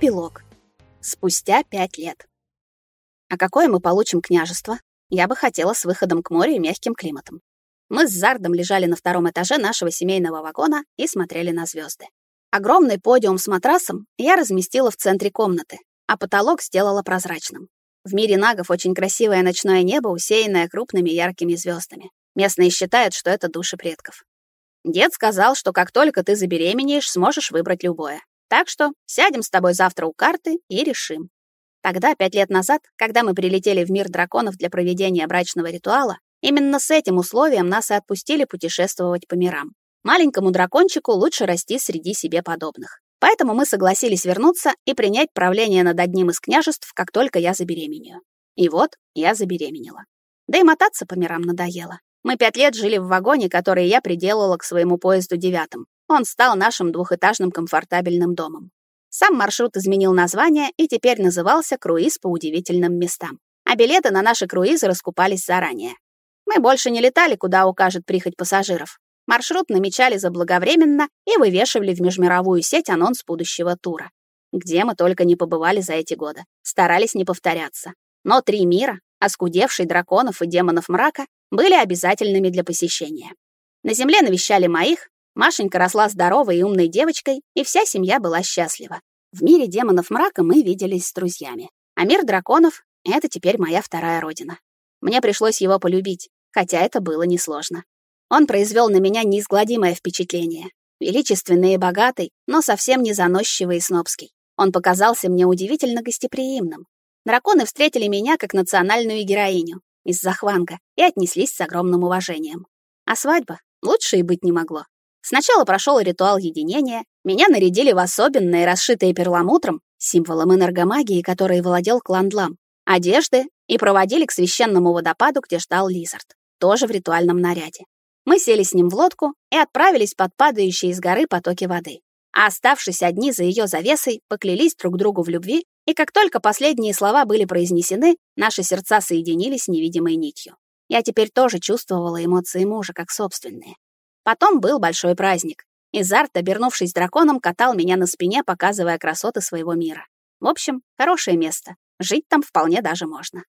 Эпилог. Спустя пять лет. А какое мы получим княжество? Я бы хотела с выходом к морю и мягким климатом. Мы с Зардом лежали на втором этаже нашего семейного вагона и смотрели на звезды. Огромный подиум с матрасом я разместила в центре комнаты, а потолок сделала прозрачным. В мире нагов очень красивое ночное небо, усеянное крупными яркими звездами. Местные считают, что это души предков. Дед сказал, что как только ты забеременеешь, сможешь выбрать любое. Так что сядем с тобой завтра у карты и решим. Тогда, пять лет назад, когда мы прилетели в мир драконов для проведения брачного ритуала, именно с этим условием нас и отпустили путешествовать по мирам. Маленькому дракончику лучше расти среди себе подобных. Поэтому мы согласились вернуться и принять правление над одним из княжеств, как только я забеременею. И вот я забеременела. Да и мотаться по мирам надоело. Мы пять лет жили в вагоне, который я приделала к своему поезду девятым. Он стал нашим двухэтажным комфортабельным домом. Сам маршрут изменил название и теперь назывался «Круиз по удивительным местам». А билеты на наши круизы раскупались заранее. Мы больше не летали, куда укажет прихоть пассажиров. Маршрут намечали заблаговременно и вывешивали в межмировую сеть анонс будущего тура. Где мы только не побывали за эти годы. Старались не повторяться. Но три мира, оскудевший драконов и демонов мрака, были обязательными для посещения. На земле навещали моих, Машенька росла здоровой и умной девочкой, и вся семья была счастлива. В мире демонов мрака мы виделись с друзьями. А мир драконов — это теперь моя вторая родина. Мне пришлось его полюбить, хотя это было несложно. Он произвел на меня неизгладимое впечатление. Величественный и богатый, но совсем не заносчивый и снобский. Он показался мне удивительно гостеприимным. Драконы встретили меня как национальную героиню, из Захванга и отнеслись с огромным уважением. А свадьба лучше и быть не могло. Сначала прошел ритуал единения, меня нарядили в особенные, расшитые перламутром, символом энергомагии, которой владел клан Длам, одежды и проводили к священному водопаду, где ждал Лизард, тоже в ритуальном наряде. Мы сели с ним в лодку и отправились под падающие из горы потоки воды. А оставшись одни за ее завесой, поклялись друг другу в любви и как только последние слова были произнесены, наши сердца соединились невидимой нитью. Я теперь тоже чувствовала эмоции мужа как собственные. Потом был большой праздник. Изарт, обернувшись драконом, катал меня на спине, показывая красоты своего мира. В общем, хорошее место. Жить там вполне даже можно.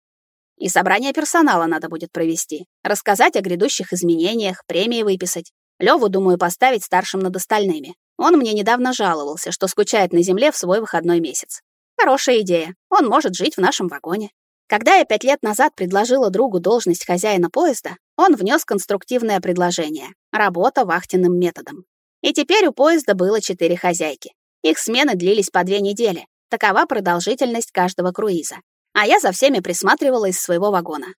И собрание персонала надо будет провести. Рассказать о грядущих изменениях, премии выписать. Леву, думаю, поставить старшим над остальными. Он мне недавно жаловался, что скучает на земле в свой выходной месяц. Хорошая идея. Он может жить в нашем вагоне. Когда я пять лет назад предложила другу должность хозяина поезда, он внес конструктивное предложение — работа вахтенным методом. И теперь у поезда было четыре хозяйки. Их смены длились по две недели. Такова продолжительность каждого круиза. А я за всеми присматривала из своего вагона.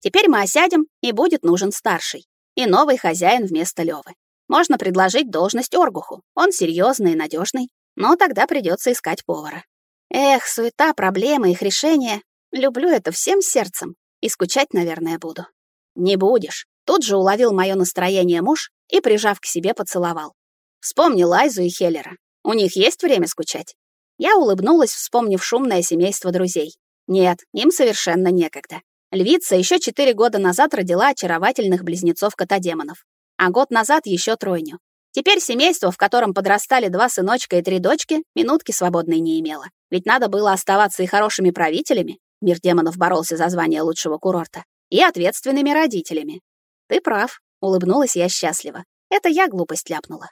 Теперь мы осядем, и будет нужен старший. И новый хозяин вместо Лёвы. Можно предложить должность Оргуху. Он серьезный и надежный, но тогда придется искать повара. Эх, суета, проблемы, их решение. Люблю это всем сердцем. И скучать, наверное, буду. Не будешь. Тут же уловил мое настроение муж и, прижав к себе, поцеловал. Вспомни Лайзу и Хеллера. У них есть время скучать? Я улыбнулась, вспомнив шумное семейство друзей. Нет, им совершенно некогда. Львица еще четыре года назад родила очаровательных близнецов-котодемонов, а год назад еще тройню. Теперь семейство, в котором подрастали два сыночка и три дочки, минутки свободной не имело. Ведь надо было оставаться и хорошими правителями, мир демонов боролся за звание лучшего курорта, и ответственными родителями. Ты прав, улыбнулась я счастливо. Это я глупость ляпнула.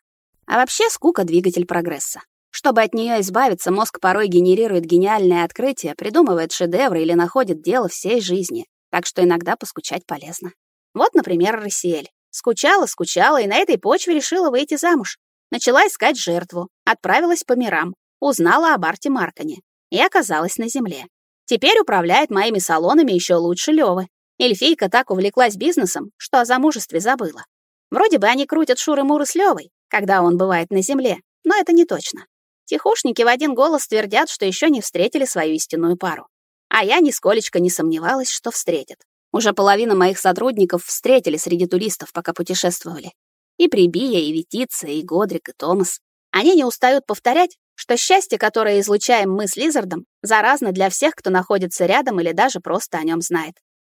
А вообще скука — двигатель прогресса. Чтобы от нее избавиться, мозг порой генерирует гениальное открытие, придумывает шедевры или находит дело всей жизни. Так что иногда поскучать полезно. Вот, например, Рассиэль. Скучала, скучала и на этой почве решила выйти замуж. Начала искать жертву, отправилась по мирам, узнала об Арте Маркане и оказалась на земле. Теперь управляет моими салонами еще лучше Лёвы. Эльфийка так увлеклась бизнесом, что о замужестве забыла. Вроде бы они крутят шуры-муры с Лёвой, когда он бывает на земле, но это не точно. Тихушники в один голос твердят, что еще не встретили свою истинную пару. А я нисколечко не сомневалась, что встретят. Уже половина моих сотрудников встретили среди туристов, пока путешествовали. И Прибия, и Ветица, и Годрик, и Томас. Они не устают повторять, что счастье, которое излучаем мы с Лизардом, заразно для всех, кто находится рядом или даже просто о нем знает.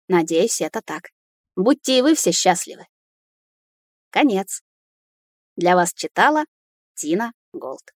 Надеюсь, это так. Будьте и вы все счастливы. Конец. Для вас читала Тина Голд.